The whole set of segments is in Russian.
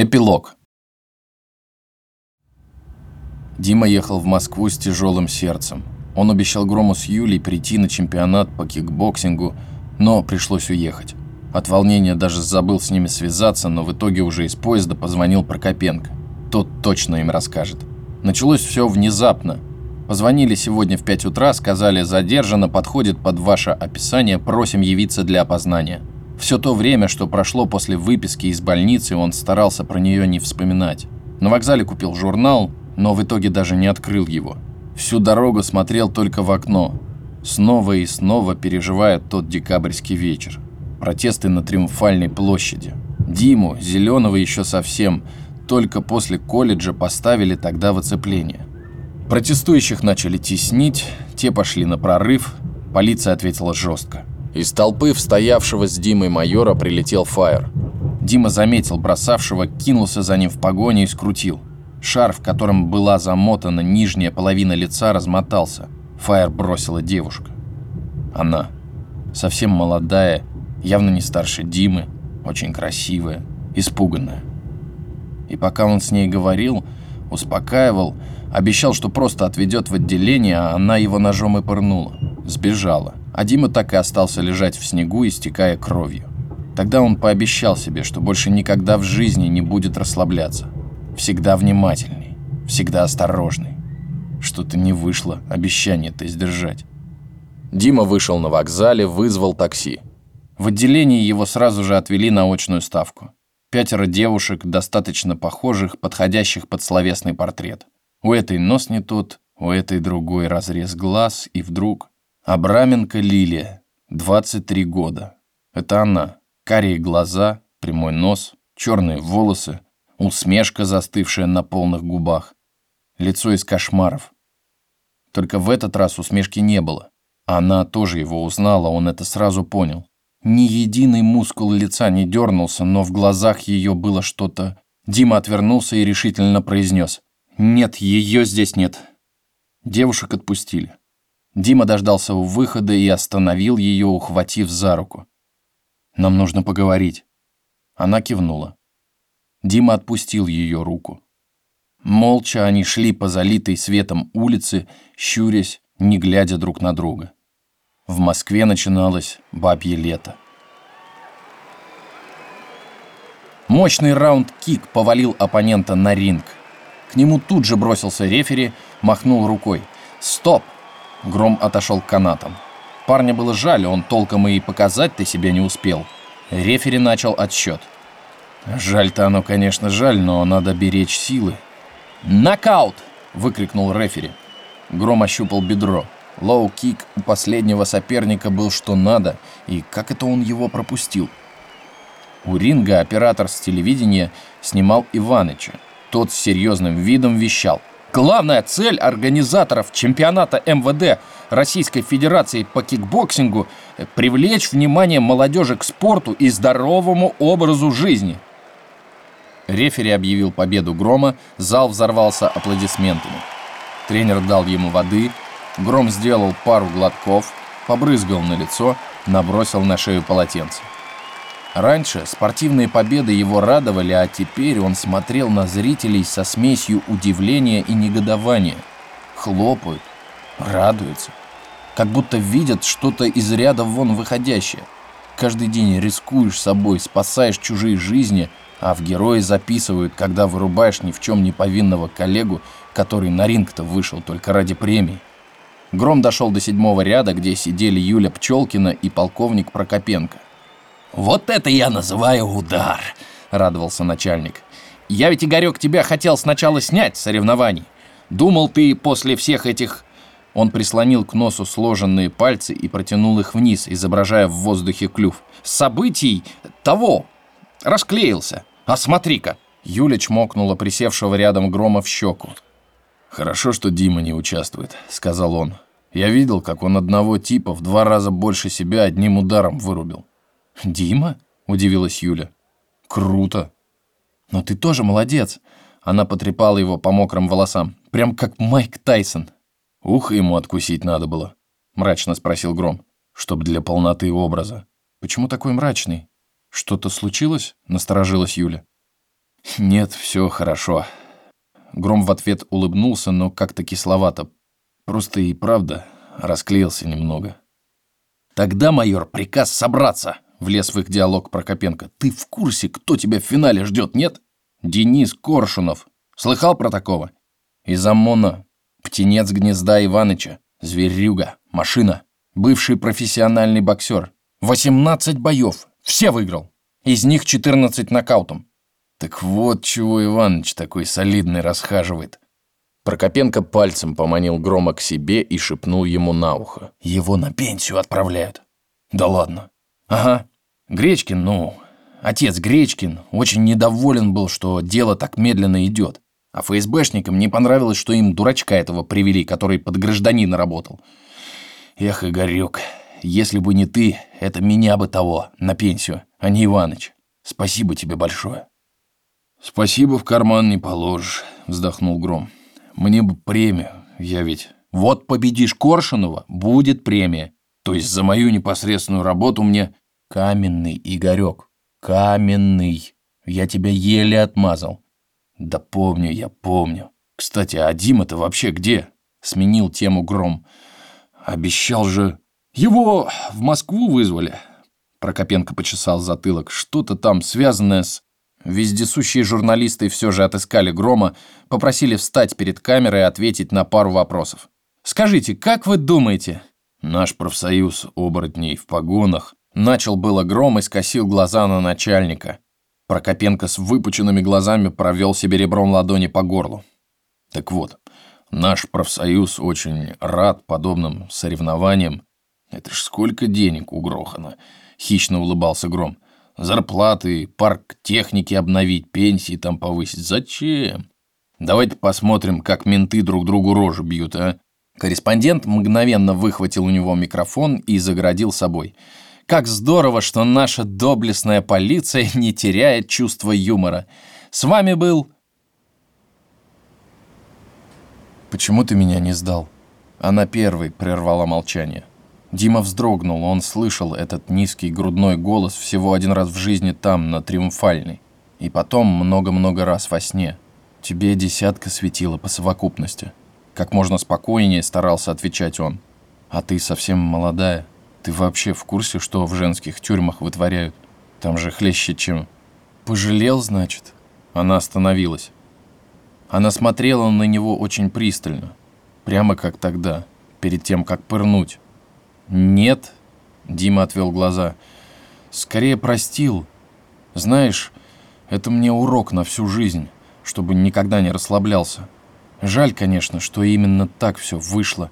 Эпилог. Дима ехал в Москву с тяжелым сердцем. Он обещал Грому с Юлей прийти на чемпионат по кикбоксингу, но пришлось уехать. От волнения даже забыл с ними связаться, но в итоге уже из поезда позвонил Прокопенко. Тот точно им расскажет. Началось все внезапно. Позвонили сегодня в 5 утра, сказали «задержано, подходит под ваше описание, просим явиться для опознания». Все то время, что прошло после выписки из больницы, он старался про нее не вспоминать. На вокзале купил журнал, но в итоге даже не открыл его. Всю дорогу смотрел только в окно, снова и снова переживая тот декабрьский вечер. Протесты на Триумфальной площади. Диму, зеленого еще совсем, только после колледжа поставили тогда в оцепление. Протестующих начали теснить, те пошли на прорыв, полиция ответила жестко. Из толпы встоявшего с Димой майора прилетел Фаер. Дима заметил бросавшего, кинулся за ним в погоне и скрутил. Шарф, которым была замотана нижняя половина лица, размотался. Фаер бросила девушка. Она. Совсем молодая, явно не старше Димы, очень красивая, испуганная. И пока он с ней говорил, успокаивал, обещал, что просто отведет в отделение, а она его ножом и пырнула. Сбежала а Дима так и остался лежать в снегу, истекая кровью. Тогда он пообещал себе, что больше никогда в жизни не будет расслабляться. Всегда внимательный, всегда осторожный. Что-то не вышло, обещание-то сдержать. Дима вышел на вокзале, вызвал такси. В отделении его сразу же отвели на очную ставку. Пятеро девушек, достаточно похожих, подходящих под словесный портрет. У этой нос не тот, у этой другой разрез глаз, и вдруг Абраменко Лилия, 23 года. Это она. Карие глаза, прямой нос, черные волосы, усмешка, застывшая на полных губах. Лицо из кошмаров. Только в этот раз усмешки не было. Она тоже его узнала, он это сразу понял. Ни единый мускул лица не дернулся, но в глазах ее было что-то... Дима отвернулся и решительно произнес. «Нет, ее здесь нет». Девушек отпустили. Дима дождался у выхода и остановил ее, ухватив за руку. «Нам нужно поговорить». Она кивнула. Дима отпустил ее руку. Молча они шли по залитой светом улице, щурясь, не глядя друг на друга. В Москве начиналось бабье лето. Мощный раунд-кик повалил оппонента на ринг. К нему тут же бросился рефери, махнул рукой. «Стоп! Гром отошел к канатам. Парня было жаль, он толком и показать-то себе не успел. Рефери начал отсчет. Жаль-то оно, конечно, жаль, но надо беречь силы. «Нокаут!» — выкрикнул рефери. Гром ощупал бедро. Лоу-кик у последнего соперника был что надо, и как это он его пропустил? У ринга оператор с телевидения снимал Иваныча. Тот с серьезным видом вещал. Главная цель организаторов чемпионата МВД Российской Федерации по кикбоксингу – привлечь внимание молодежи к спорту и здоровому образу жизни. Рефери объявил победу Грома, зал взорвался аплодисментами. Тренер дал ему воды, Гром сделал пару глотков, побрызгал на лицо, набросил на шею полотенце. Раньше спортивные победы его радовали, а теперь он смотрел на зрителей со смесью удивления и негодования. Хлопают, радуются, как будто видят что-то из ряда вон выходящее. Каждый день рискуешь собой, спасаешь чужие жизни, а в герои записывают, когда вырубаешь ни в чем не повинного коллегу, который на ринг-то вышел только ради премии. Гром дошел до седьмого ряда, где сидели Юля Пчелкина и полковник Прокопенко. «Вот это я называю удар!» — радовался начальник. «Я ведь, Игорек, тебя хотел сначала снять с соревнований. Думал, ты после всех этих...» Он прислонил к носу сложенные пальцы и протянул их вниз, изображая в воздухе клюв. «Событий того! Расклеился! А смотри-ка!» Юля чмокнула присевшего рядом Грома в щеку. «Хорошо, что Дима не участвует», — сказал он. «Я видел, как он одного типа в два раза больше себя одним ударом вырубил. «Дима?» – удивилась Юля. «Круто!» «Но ты тоже молодец!» Она потрепала его по мокрым волосам. «Прям как Майк Тайсон!» «Ух, ему откусить надо было!» – мрачно спросил Гром. «Чтоб для полноты образа». «Почему такой мрачный? Что-то случилось?» – насторожилась Юля. Нет, все хорошо. Гром в ответ улыбнулся, но как-то кисловато. Просто и правда расклеился немного. Тогда, майор, приказ собраться, влез в их диалог Прокопенко. Ты в курсе, кто тебя в финале ждет, нет? Денис Коршунов. Слыхал про такого? Из ОМОНа. Птенец гнезда Иваныча. Зверюга. Машина. Бывший профессиональный боксер. 18 боев. Все выиграл. Из них 14 нокаутом. Так вот чего Иваныч такой солидный расхаживает. Прокопенко пальцем поманил Грома к себе и шепнул ему на ухо. Его на пенсию отправляют. Да ладно. Ага. Гречкин, ну, отец Гречкин, очень недоволен был, что дело так медленно идет. А ФСБшникам не понравилось, что им дурачка этого привели, который под гражданина работал. Эх, Игорек, если бы не ты, это меня бы того, на пенсию, а не Иваныч. Спасибо тебе большое. «Спасибо в карман не положишь», — вздохнул Гром. «Мне бы премию, я ведь...» «Вот победишь Коршунова, будет премия. То есть за мою непосредственную работу мне...» «Каменный, Игорек, каменный. Я тебя еле отмазал». «Да помню я, помню. Кстати, а Дима-то вообще где?» Сменил тему Гром. «Обещал же...» «Его в Москву вызвали». Прокопенко почесал затылок. «Что-то там связанное с...» Вездесущие журналисты все же отыскали Грома, попросили встать перед камерой и ответить на пару вопросов. «Скажите, как вы думаете?» Наш профсоюз оборотней в погонах начал было Гром и скосил глаза на начальника. Прокопенко с выпученными глазами провел себе ребром ладони по горлу. Так вот, наш профсоюз очень рад подобным соревнованиям. Это ж сколько денег угрохано, хищно улыбался Гром. Зарплаты, парк техники обновить, пенсии там повысить. Зачем? Давайте посмотрим, как менты друг другу рожи бьют, а? Корреспондент мгновенно выхватил у него микрофон и заградил собой. Как здорово, что наша доблестная полиция не теряет чувства юмора. С вами был... Почему ты меня не сдал? Она первой прервала молчание. Дима вздрогнул, он слышал этот низкий грудной голос всего один раз в жизни там, на Триумфальной. И потом много-много раз во сне. Тебе десятка светила по совокупности. Как можно спокойнее старался отвечать он. А ты совсем молодая. Ты вообще в курсе, что в женских тюрьмах вытворяют? Там же хлеще, чем... Пожалел, значит? Она остановилась. Она смотрела на него очень пристально. Прямо как тогда, перед тем, как пырнуть. «Нет», — Дима отвел глаза, — «скорее простил. Знаешь, это мне урок на всю жизнь, чтобы никогда не расслаблялся. Жаль, конечно, что именно так все вышло.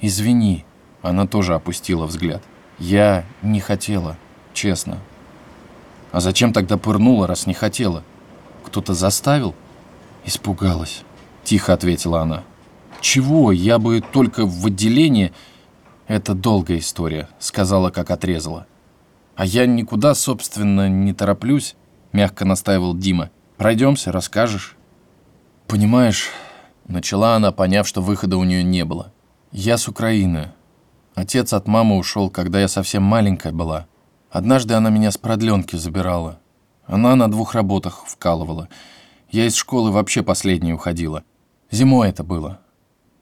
Извини». Она тоже опустила взгляд. «Я не хотела, честно». «А зачем тогда пырнула, раз не хотела? Кто-то заставил?» «Испугалась», — тихо ответила она. «Чего? Я бы только в отделении...» «Это долгая история», — сказала, как отрезала. «А я никуда, собственно, не тороплюсь», — мягко настаивал Дима. «Пройдемся, расскажешь». «Понимаешь», — начала она, поняв, что выхода у нее не было. «Я с Украины. Отец от мамы ушел, когда я совсем маленькая была. Однажды она меня с продленки забирала. Она на двух работах вкалывала. Я из школы вообще последней уходила. Зимой это было.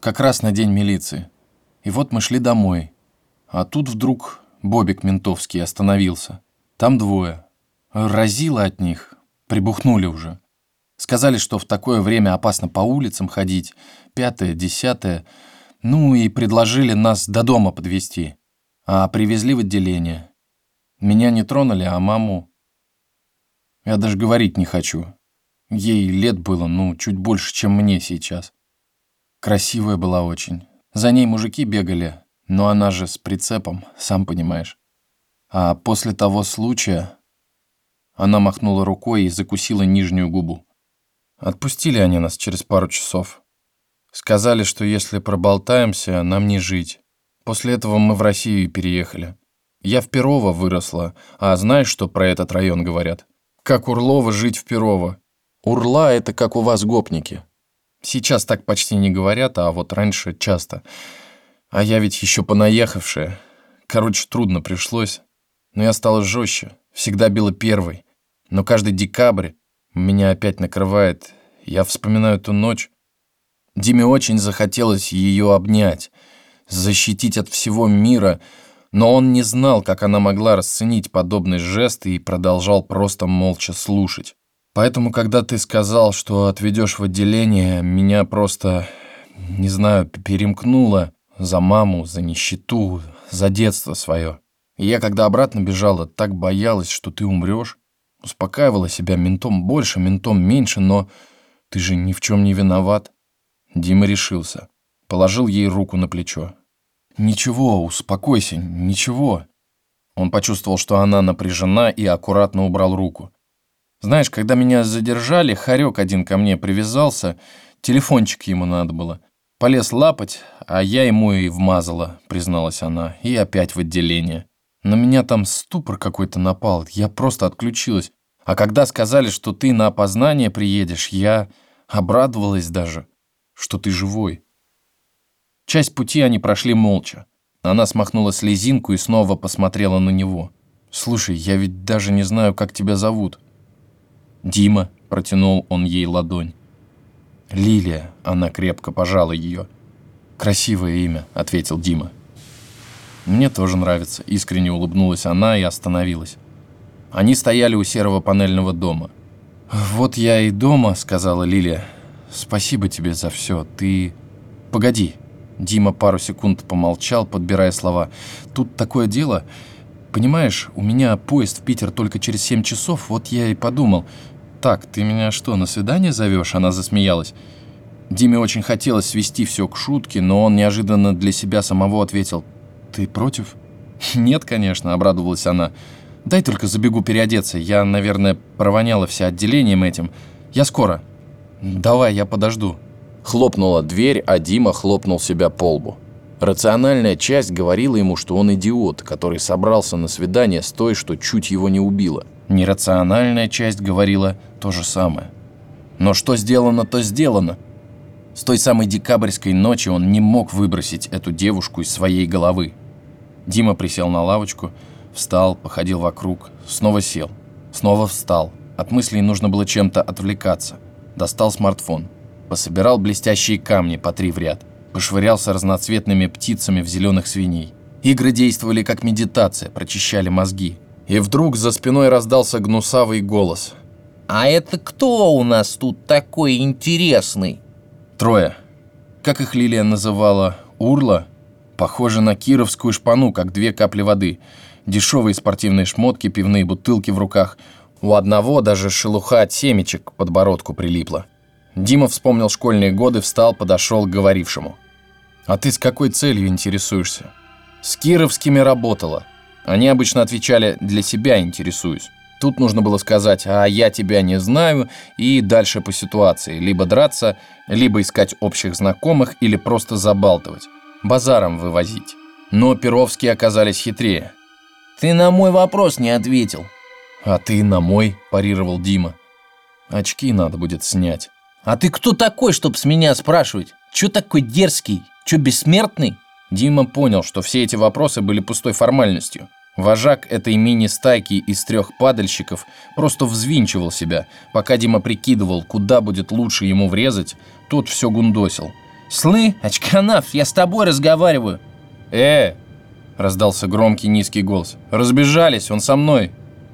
Как раз на день милиции. И вот мы шли домой. А тут вдруг Бобик ментовский остановился. Там двое. Разило от них. Прибухнули уже. Сказали, что в такое время опасно по улицам ходить. Пятое, десятое. Ну и предложили нас до дома подвести. А привезли в отделение. Меня не тронули, а маму... Я даже говорить не хочу. Ей лет было, ну, чуть больше, чем мне сейчас. Красивая была очень. За ней мужики бегали, но она же с прицепом, сам понимаешь. А после того случая... Она махнула рукой и закусила нижнюю губу. Отпустили они нас через пару часов. Сказали, что если проболтаемся, нам не жить. После этого мы в Россию переехали. Я в Перово выросла, а знаешь, что про этот район говорят? Как Урлова жить в Перово? Урла — это как у вас гопники. Сейчас так почти не говорят, а вот раньше часто. А я ведь еще понаехавшая. Короче, трудно пришлось. Но я стала жестче, всегда била первой. Но каждый декабрь Меня опять накрывает. Я вспоминаю ту ночь. Диме очень захотелось ее обнять, защитить от всего мира, но он не знал, как она могла расценить подобный жест и продолжал просто молча слушать. Поэтому, когда ты сказал, что отведешь в отделение, меня просто, не знаю, перемкнуло за маму, за нищету, за детство свое. И я, когда обратно бежала, так боялась, что ты умрешь. Успокаивала себя ментом больше, ментом меньше, но ты же ни в чем не виноват. Дима решился. Положил ей руку на плечо. «Ничего, успокойся, ничего». Он почувствовал, что она напряжена и аккуратно убрал руку. «Знаешь, когда меня задержали, хорек один ко мне привязался, телефончик ему надо было. Полез лапать, а я ему и вмазала», — призналась она, и опять в отделение. На меня там ступор какой-то напал, я просто отключилась. А когда сказали, что ты на опознание приедешь, я обрадовалась даже, что ты живой. Часть пути они прошли молча. Она смахнула слезинку и снова посмотрела на него. «Слушай, я ведь даже не знаю, как тебя зовут». «Дима», — протянул он ей ладонь. «Лилия», — она крепко пожала ее. «Красивое имя», — ответил Дима. «Мне тоже нравится», — искренне улыбнулась она и остановилась. Они стояли у серого панельного дома. «Вот я и дома», — сказала Лилия. «Спасибо тебе за все. Ты...» «Погоди». Дима пару секунд помолчал, подбирая слова. «Тут такое дело. Понимаешь, у меня поезд в Питер только через семь часов, вот я и подумал. Так, ты меня что, на свидание зовешь?» Она засмеялась. Диме очень хотелось свести все к шутке, но он неожиданно для себя самого ответил. «Ты против?» «Нет, конечно», — обрадовалась она. «Дай только забегу переодеться. Я, наверное, провоняла все отделением этим. Я скоро. Давай, я подожду». Хлопнула дверь, а Дима хлопнул себя по лбу. Рациональная часть говорила ему, что он идиот, который собрался на свидание с той, что чуть его не убило. Нерациональная часть говорила то же самое. Но что сделано, то сделано. С той самой декабрьской ночи он не мог выбросить эту девушку из своей головы. Дима присел на лавочку, встал, походил вокруг, снова сел, снова встал. От мыслей нужно было чем-то отвлекаться. Достал смартфон, пособирал блестящие камни по три в ряд, пошвырялся разноцветными птицами в зеленых свиней. Игры действовали как медитация, прочищали мозги. И вдруг за спиной раздался гнусавый голос. «А это кто у нас тут такой интересный?» Трое. Как их Лилия называла? Урла? Похоже на кировскую шпану, как две капли воды. Дешевые спортивные шмотки, пивные бутылки в руках. У одного даже шелуха от семечек к подбородку прилипла. Дима вспомнил школьные годы, встал, подошел к говорившему. «А ты с какой целью интересуешься?» «С кировскими работала. Они обычно отвечали «для себя интересуюсь». Тут нужно было сказать «а я тебя не знаю» и дальше по ситуации. Либо драться, либо искать общих знакомых, или просто забалтывать базаром вывозить. Но Перовские оказались хитрее. «Ты на мой вопрос не ответил». «А ты на мой», – парировал Дима. «Очки надо будет снять». «А ты кто такой, чтоб с меня спрашивать? Чё такой дерзкий? Чё бессмертный?» Дима понял, что все эти вопросы были пустой формальностью. Вожак этой мини-стайки из трех падальщиков просто взвинчивал себя. Пока Дима прикидывал, куда будет лучше ему врезать, тот все гундосил – «Слы, очканав, я с тобой разговариваю!» «Э!» – раздался громкий низкий голос. «Разбежались, он со мной!»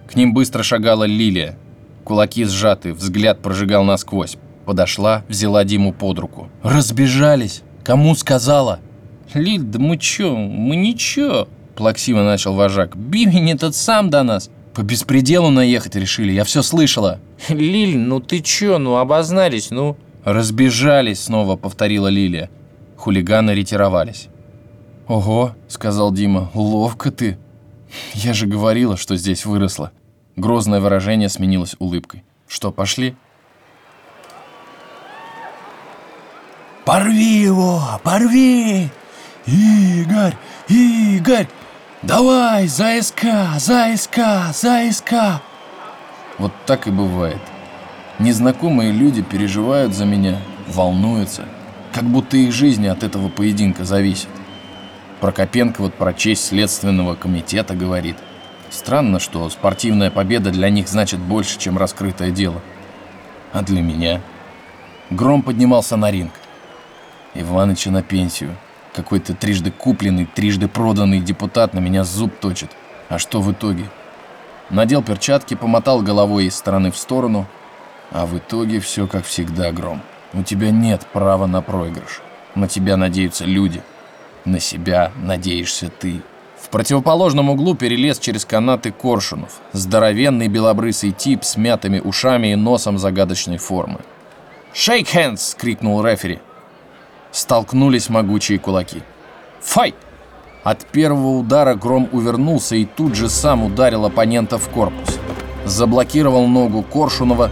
К ним быстро шагала Лилия. Кулаки сжаты, взгляд прожигал насквозь. Подошла, взяла Диму под руку. «Разбежались! Кому сказала?» «Лиль, да мы чё? Мы ничего!» Плаксиво начал вожак. «Бимень этот сам до нас!» «По беспределу наехать решили, я все слышала!» «Лиль, ну ты чё? Ну обознались, ну...» «Разбежались!» — снова повторила Лилия. Хулиганы ретировались. «Ого!» — сказал Дима. «Ловко ты!» «Я же говорила, что здесь выросла». Грозное выражение сменилось улыбкой. «Что, пошли?» «Порви его! Порви! Игорь! Игорь! Давай, за СК! За СК! За СК!» Вот так и бывает. Незнакомые люди переживают за меня, волнуются, как будто их жизни от этого поединка зависят. Прокопенко вот про честь Следственного комитета говорит. Странно, что спортивная победа для них значит больше, чем раскрытое дело. А для меня? Гром поднимался на ринг. Иваныча на пенсию. Какой-то трижды купленный, трижды проданный депутат на меня зуб точит. А что в итоге? Надел перчатки, помотал головой из стороны в сторону. А в итоге все как всегда, Гром. У тебя нет права на проигрыш. На тебя надеются люди. На себя надеешься ты. В противоположном углу перелез через канаты Коршунов. Здоровенный белобрысый тип с мятыми ушами и носом загадочной формы. «Шейк hands!» — крикнул рефери. Столкнулись могучие кулаки. «Файт!» От первого удара Гром увернулся и тут же сам ударил оппонента в корпус. Заблокировал ногу Коршунова,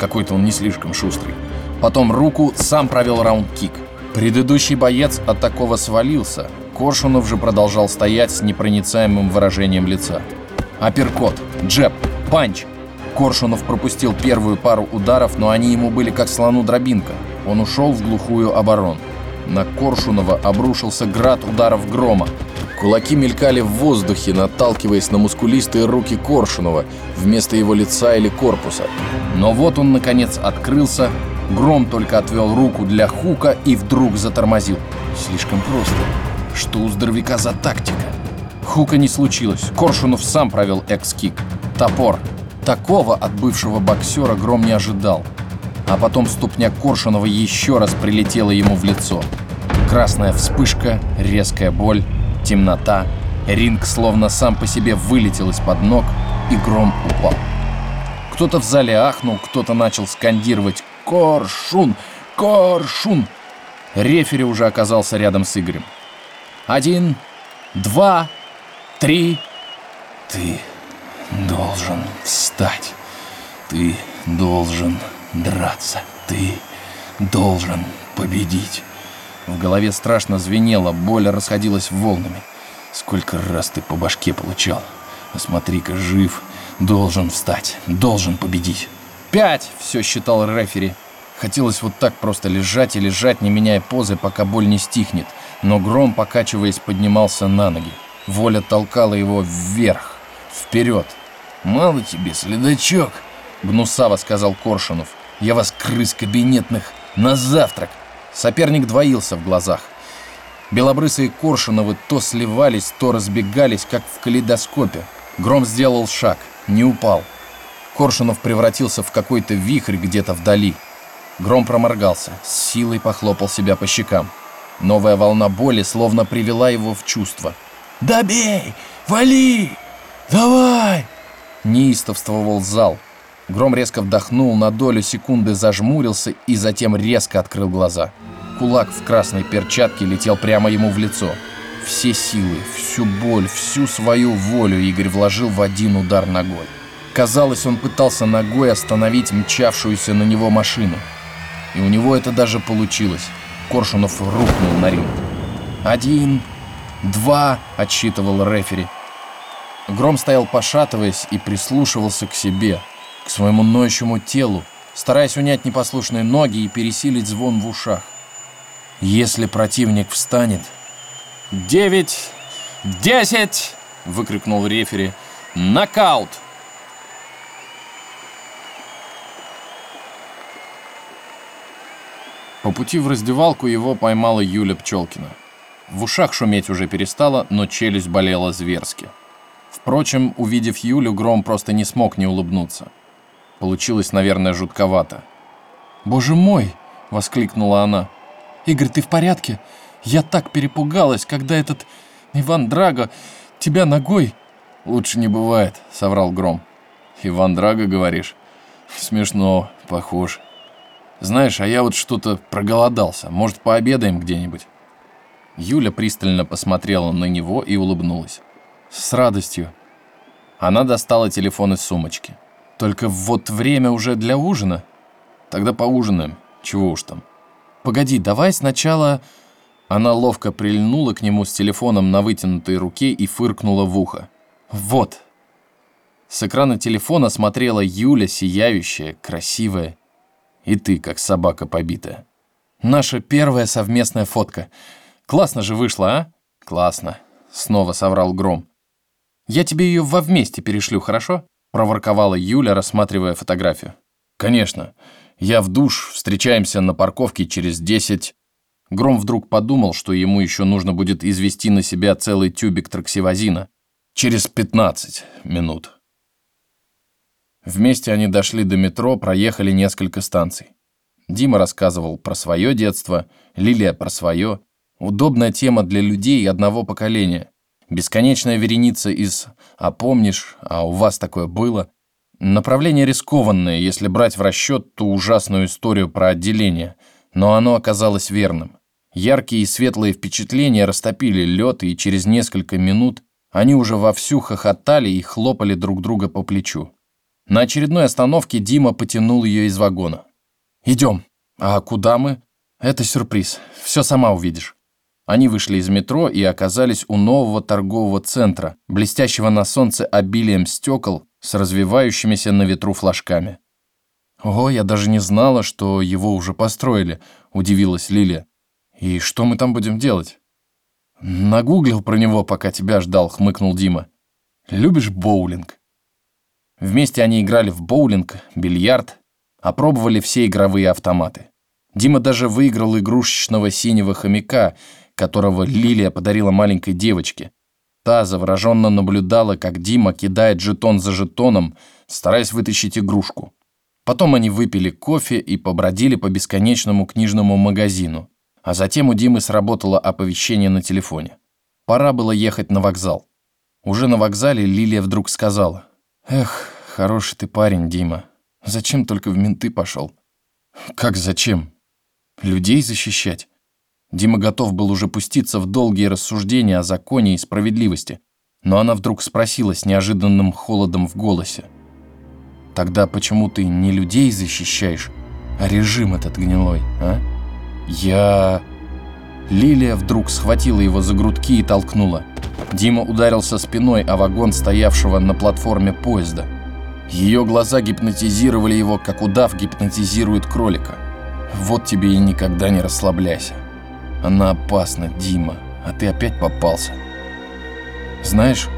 какой-то он не слишком шустрый. Потом руку, сам провел раунд-кик. Предыдущий боец от такого свалился. Коршунов же продолжал стоять с непроницаемым выражением лица. Апперкот, джеб, панч. Коршунов пропустил первую пару ударов, но они ему были как слону дробинка. Он ушел в глухую оборону. На Коршунова обрушился град ударов грома. Кулаки мелькали в воздухе, наталкиваясь на мускулистые руки Коршунова вместо его лица или корпуса. Но вот он, наконец, открылся, Гром только отвел руку для хука и вдруг затормозил. Слишком просто. Что у здоровяка за тактика? Хука не случилось. Коршунов сам провел экс-кик. Топор. Такого от бывшего боксера Гром не ожидал. А потом ступня Коршунова еще раз прилетела ему в лицо. Красная вспышка, резкая боль, темнота. Ринг словно сам по себе вылетел из-под ног, и Гром упал. Кто-то в зале ахнул, кто-то начал скандировать «Коршун! Коршун!». Рефери уже оказался рядом с Игорем. Один, два, три. Ты должен встать. Ты должен драться. Ты должен победить. В голове страшно звенело, боль расходилась волнами. Сколько раз ты по башке получал. А смотри-ка, жив. Должен встать. Должен победить. Пять, все считал рефери. Хотелось вот так просто лежать и лежать, не меняя позы, пока боль не стихнет. Но Гром, покачиваясь, поднимался на ноги. Воля толкала его вверх, вперед. «Мало тебе, следачок!» — гнусаво сказал Коршунов. «Я вас, крыс кабинетных, на завтрак!» Соперник двоился в глазах. Белобрысые Коршуновы то сливались, то разбегались, как в калейдоскопе. Гром сделал шаг, не упал. Коршунов превратился в какой-то вихрь где-то вдали. Гром проморгался, с силой похлопал себя по щекам. Новая волна боли словно привела его в чувство. Добей! Вали! Давай! Неистовствовал зал. Гром резко вдохнул, на долю секунды зажмурился и затем резко открыл глаза. Кулак в красной перчатке летел прямо ему в лицо. Все силы, всю боль, всю свою волю Игорь вложил в один удар ногой. Казалось, он пытался ногой остановить мчавшуюся на него машину. И у него это даже получилось. Коршунов рухнул на ринг. «Один, два», — отсчитывал рефери. Гром стоял пошатываясь и прислушивался к себе, к своему ноющему телу, стараясь унять непослушные ноги и пересилить звон в ушах. Если противник встанет... «Девять! Десять!» — выкрикнул рефери. «Нокаут!» По пути в раздевалку его поймала Юля Пчелкина. В ушах шуметь уже перестала, но челюсть болела зверски. Впрочем, увидев Юлю, Гром просто не смог не улыбнуться. Получилось, наверное, жутковато. «Боже мой!» — воскликнула она. «Игорь, ты в порядке? Я так перепугалась, когда этот Иван Драго тебя ногой...» «Лучше не бывает», — соврал Гром. «Иван Драго, говоришь? Смешно, похож. Знаешь, а я вот что-то проголодался. Может, пообедаем где-нибудь?» Юля пристально посмотрела на него и улыбнулась. «С радостью». Она достала телефон из сумочки. «Только вот время уже для ужина. Тогда поужинаем. Чего уж там. Погоди, давай сначала...» Она ловко прильнула к нему с телефоном на вытянутой руке и фыркнула в ухо. «Вот». С экрана телефона смотрела Юля, сияющая, красивая. И ты, как собака побитая. Наша первая совместная фотка. Классно же вышло, а? Классно. Снова соврал Гром. Я тебе ее во вместе перешлю, хорошо? Проворковала Юля, рассматривая фотографию. Конечно. Я в душ, встречаемся на парковке через 10. Гром вдруг подумал, что ему еще нужно будет извести на себя целый тюбик траксивозина. Через 15 минут. Вместе они дошли до метро, проехали несколько станций. Дима рассказывал про свое детство, Лилия про свое. Удобная тема для людей одного поколения. Бесконечная вереница из «а помнишь», «а у вас такое было». Направление рискованное, если брать в расчет ту ужасную историю про отделение, но оно оказалось верным. Яркие и светлые впечатления растопили лед, и через несколько минут они уже вовсю хохотали и хлопали друг друга по плечу. На очередной остановке Дима потянул ее из вагона. «Идем. А куда мы?» «Это сюрприз. Все сама увидишь». Они вышли из метро и оказались у нового торгового центра, блестящего на солнце обилием стекол с развивающимися на ветру флажками. «О, я даже не знала, что его уже построили», — удивилась Лилия. «И что мы там будем делать?» «Нагуглил про него, пока тебя ждал», — хмыкнул Дима. «Любишь боулинг?» Вместе они играли в боулинг, бильярд, опробовали все игровые автоматы. Дима даже выиграл игрушечного синего хомяка, которого Лилия подарила маленькой девочке. Та завороженно наблюдала, как Дима кидает жетон за жетоном, стараясь вытащить игрушку. Потом они выпили кофе и побродили по бесконечному книжному магазину. А затем у Димы сработало оповещение на телефоне. Пора было ехать на вокзал. Уже на вокзале Лилия вдруг сказала. Эх, хороший ты парень, Дима. Зачем только в менты пошел? Как зачем? Людей защищать? Дима готов был уже пуститься в долгие рассуждения о законе и справедливости, но она вдруг спросила с неожиданным холодом в голосе. «Тогда почему ты не людей защищаешь, а режим этот гнилой, а?» «Я...» Лилия вдруг схватила его за грудки и толкнула. Дима ударился спиной о вагон стоявшего на платформе поезда. Ее глаза гипнотизировали его, как удав гипнотизирует кролика. Вот тебе и никогда не расслабляйся. Она опасна, Дима, а ты опять попался. Знаешь,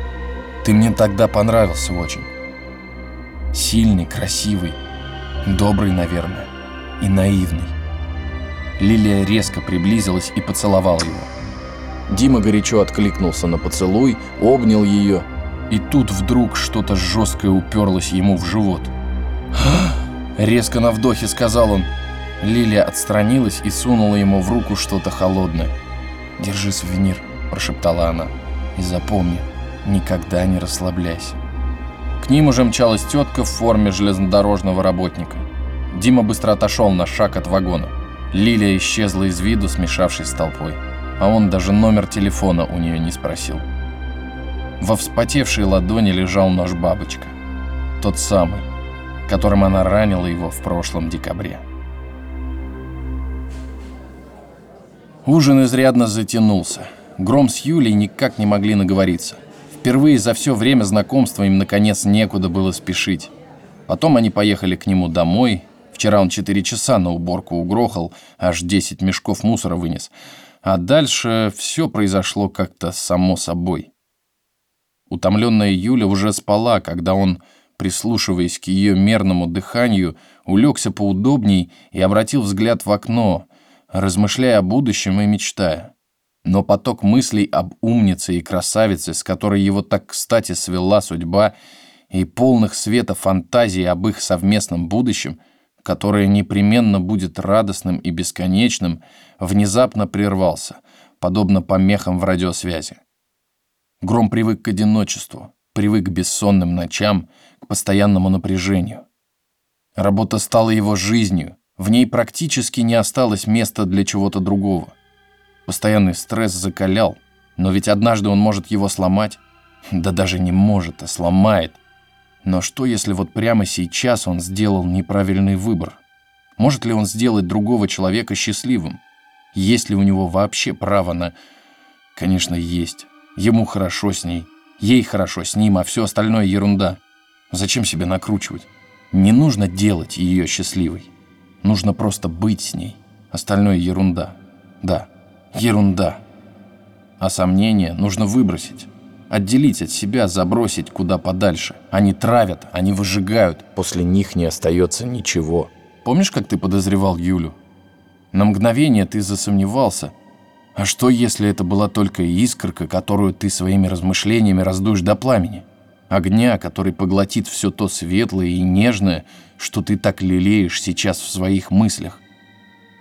ты мне тогда понравился очень. Сильный, красивый, добрый, наверное, и наивный. Лилия резко приблизилась и поцеловала его. Дима горячо откликнулся на поцелуй, обнял ее. И тут вдруг что-то жесткое уперлось ему в живот. Резко на вдохе сказал он. Лилия отстранилась и сунула ему в руку что-то холодное. «Держи сувенир», – прошептала она. «И запомни, никогда не расслабляйся». К ним уже мчалась тетка в форме железнодорожного работника. Дима быстро отошел на шаг от вагона. Лилия исчезла из виду, смешавшись с толпой а он даже номер телефона у нее не спросил. Во вспотевшей ладони лежал нож бабочка. Тот самый, которым она ранила его в прошлом декабре. Ужин изрядно затянулся. Гром с Юлей никак не могли наговориться. Впервые за все время знакомства им, наконец, некуда было спешить. Потом они поехали к нему домой. Вчера он 4 часа на уборку угрохал, аж 10 мешков мусора вынес. А дальше все произошло как-то само собой. Утомленная Юля уже спала, когда он, прислушиваясь к ее мерному дыханию, улегся поудобней и обратил взгляд в окно, размышляя о будущем и мечтая. Но поток мыслей об умнице и красавице, с которой его так кстати свела судьба, и полных света фантазий об их совместном будущем – которое непременно будет радостным и бесконечным, внезапно прервался, подобно помехам в радиосвязи. Гром привык к одиночеству, привык к бессонным ночам, к постоянному напряжению. Работа стала его жизнью, в ней практически не осталось места для чего-то другого. Постоянный стресс закалял, но ведь однажды он может его сломать. Да даже не может, а сломает. Но что, если вот прямо сейчас он сделал неправильный выбор? Может ли он сделать другого человека счастливым? Есть ли у него вообще право на... Конечно, есть. Ему хорошо с ней, ей хорошо с ним, а все остальное ерунда. Зачем себя накручивать? Не нужно делать ее счастливой. Нужно просто быть с ней. Остальное ерунда. Да, ерунда. А сомнения нужно выбросить. Отделить от себя, забросить куда подальше. Они травят, они выжигают. После них не остается ничего. Помнишь, как ты подозревал Юлю? На мгновение ты засомневался. А что, если это была только искорка, которую ты своими размышлениями раздуешь до пламени? Огня, который поглотит все то светлое и нежное, что ты так лелеешь сейчас в своих мыслях.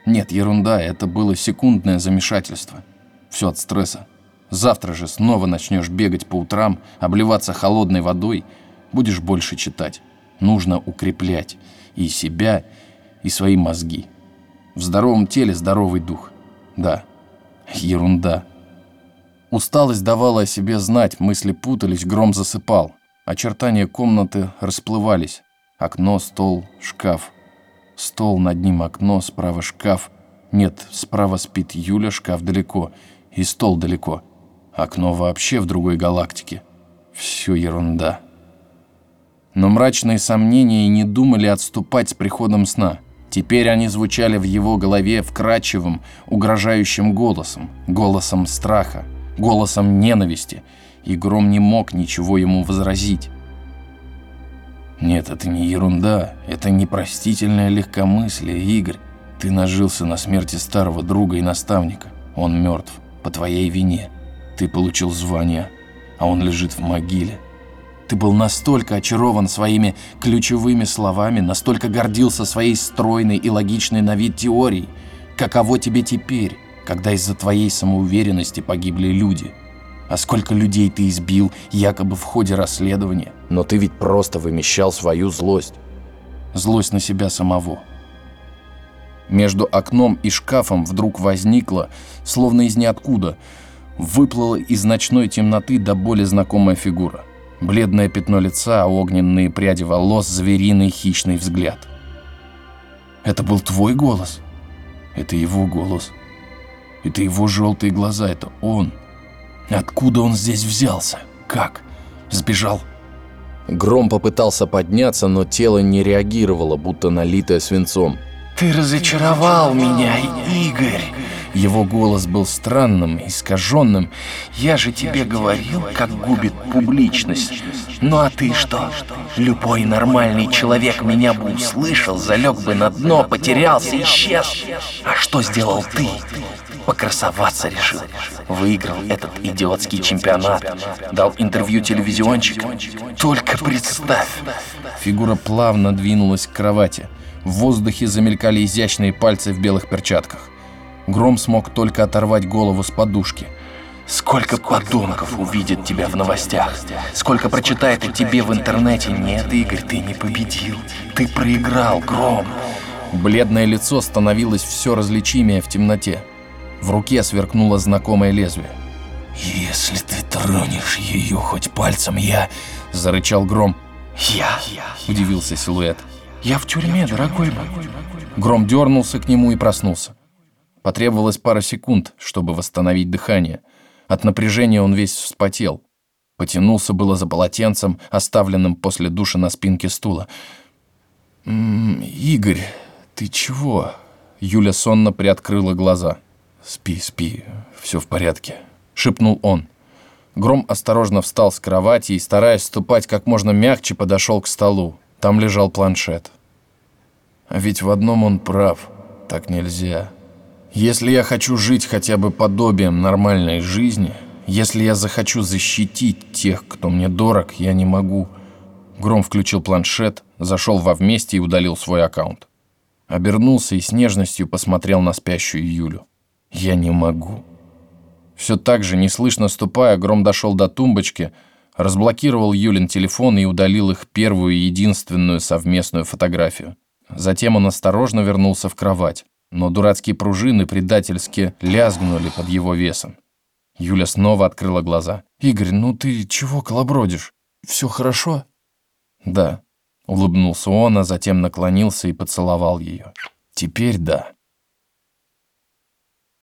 Нет, ерунда, это было секундное замешательство. Все от стресса. Завтра же снова начнешь бегать по утрам, обливаться холодной водой, будешь больше читать. Нужно укреплять и себя, и свои мозги. В здоровом теле здоровый дух. Да, ерунда. Усталость давала о себе знать, мысли путались, гром засыпал. Очертания комнаты расплывались. Окно, стол, шкаф. Стол, над ним окно, справа шкаф. Нет, справа спит Юля, шкаф далеко. И стол далеко. Окно вообще в другой галактике. Все ерунда. Но мрачные сомнения не думали отступать с приходом сна. Теперь они звучали в его голове вкрадчивым, угрожающим голосом, голосом страха, голосом ненависти, и Гром не мог ничего ему возразить. Нет, это не ерунда, это непростительное легкомыслие, Игорь. Ты нажился на смерти старого друга и наставника. Он мертв, по твоей вине. Ты получил звание, а он лежит в могиле. Ты был настолько очарован своими ключевыми словами, настолько гордился своей стройной и логичной на вид теорией. Каково тебе теперь, когда из-за твоей самоуверенности погибли люди? А сколько людей ты избил, якобы в ходе расследования? Но ты ведь просто вымещал свою злость. Злость на себя самого. Между окном и шкафом вдруг возникла, словно из ниоткуда, выплыла из ночной темноты до боли знакомая фигура. Бледное пятно лица, огненные пряди волос, звериный хищный взгляд. Это был твой голос? Это его голос. Это его желтые глаза, это он. Откуда он здесь взялся? Как? Сбежал? Гром попытался подняться, но тело не реагировало, будто налитое свинцом. Ты разочаровал меня, Игорь. Его голос был странным, искаженным. Я же тебе говорил, как губит публичность. Ну а ты что? Любой нормальный человек меня бы услышал, залег бы на дно, потерялся, исчез. А что сделал ты? Покрасоваться решил. Выиграл этот идиотский чемпионат. Дал интервью телевизионщикам. Только представь. Фигура плавно двинулась к кровати. В воздухе замелькали изящные пальцы в белых перчатках. Гром смог только оторвать голову с подушки. Сколько подонков увидит тебя в новостях. Сколько прочитает о тебе в интернете. Нет, Игорь, ты не победил. Ты проиграл, Гром. Бледное лицо становилось все различимее в темноте. В руке сверкнуло знакомое лезвие. «Если ты тронешь ее хоть пальцем, я...» — зарычал Гром. «Я?» — удивился силуэт. «Я в тюрьме, дорогой мой». Гром дернулся к нему и проснулся. Потребовалось пара секунд, чтобы восстановить дыхание. От напряжения он весь вспотел. Потянулся было за полотенцем, оставленным после душа на спинке стула. «М -м, «Игорь, ты чего?» Юля сонно приоткрыла глаза. «Спи, спи, все в порядке», — шепнул он. Гром осторожно встал с кровати и, стараясь ступать как можно мягче, подошел к столу. Там лежал планшет. А ведь в одном он прав. Так нельзя. Если я хочу жить хотя бы подобием нормальной жизни, если я захочу защитить тех, кто мне дорог, я не могу. Гром включил планшет, зашел во вместе и удалил свой аккаунт. Обернулся и с нежностью посмотрел на спящую Юлю. Я не могу. Все так же, неслышно ступая, Гром дошел до тумбочки, разблокировал Юлин телефон и удалил их первую и единственную совместную фотографию. Затем он осторожно вернулся в кровать но дурацкие пружины предательски лязгнули под его весом. Юля снова открыла глаза. «Игорь, ну ты чего колобродишь? Все хорошо?» «Да», — улыбнулся он, а затем наклонился и поцеловал ее. «Теперь да».